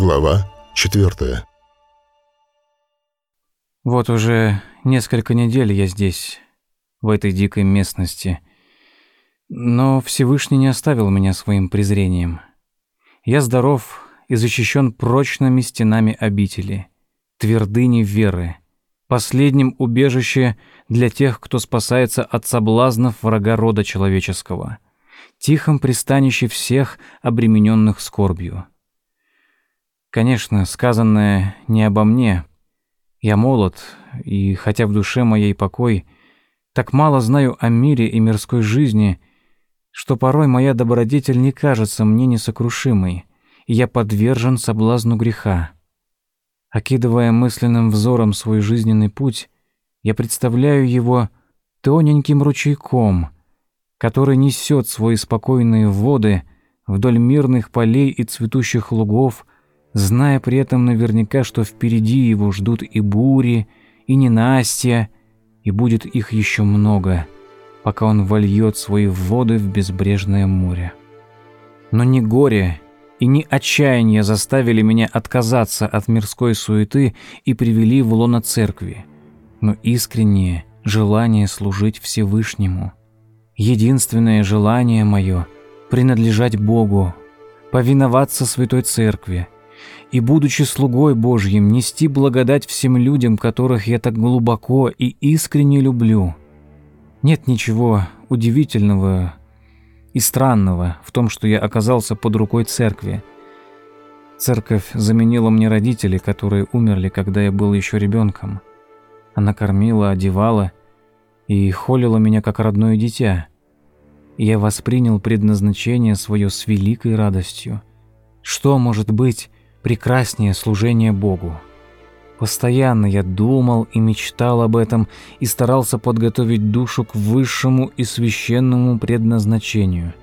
Глава четвертая. Вот уже несколько недель я здесь, в этой дикой местности. Но Всевышний не оставил меня своим презрением. Я здоров и защищен прочными стенами обители, твердыни веры, последним убежище для тех, кто спасается от соблазнов врага рода человеческого, тихом пристанище всех обремененных скорбью. Конечно, сказанное не обо мне. Я молод, и хотя в душе моей покой, так мало знаю о мире и мирской жизни, что порой моя добродетель не кажется мне несокрушимой, и я подвержен соблазну греха. Окидывая мысленным взором свой жизненный путь, я представляю его тоненьким ручейком, который несет свои спокойные воды вдоль мирных полей и цветущих лугов, зная при этом наверняка, что впереди его ждут и бури, и ненастья, и будет их еще много, пока он вольет свои воды в безбрежное море. Но ни горе и ни отчаяние заставили меня отказаться от мирской суеты и привели в лоно церкви, но искреннее желание служить Всевышнему. Единственное желание мое — принадлежать Богу, повиноваться Святой Церкви — и, будучи слугой Божьим, нести благодать всем людям, которых я так глубоко и искренне люблю. Нет ничего удивительного и странного в том, что я оказался под рукой церкви. Церковь заменила мне родителей, которые умерли, когда я был еще ребенком. Она кормила, одевала и холила меня как родное дитя. я воспринял предназначение свое с великой радостью. Что может быть прекраснее служение Богу. Постоянно я думал и мечтал об этом и старался подготовить душу к высшему и священному предназначению.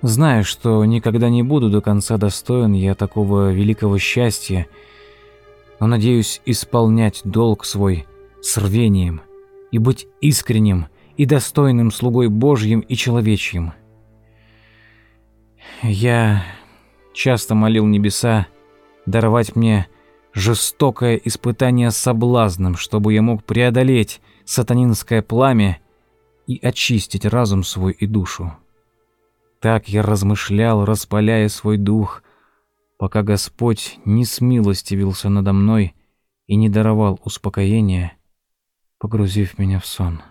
Знаю, что никогда не буду до конца достоин я такого великого счастья, но надеюсь исполнять долг свой с рвением и быть искренним и достойным слугой Божьим и человечьим. Я часто молил небеса даровать мне жестокое испытание соблазном, чтобы я мог преодолеть сатанинское пламя и очистить разум свой и душу. Так я размышлял, распаляя свой дух, пока Господь не смилостивился надо мной и не даровал успокоения, погрузив меня в сон.